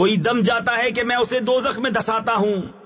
کوئی دم جاتا ہے کہ میں اسے دوزخ میں دساتا ہوں۔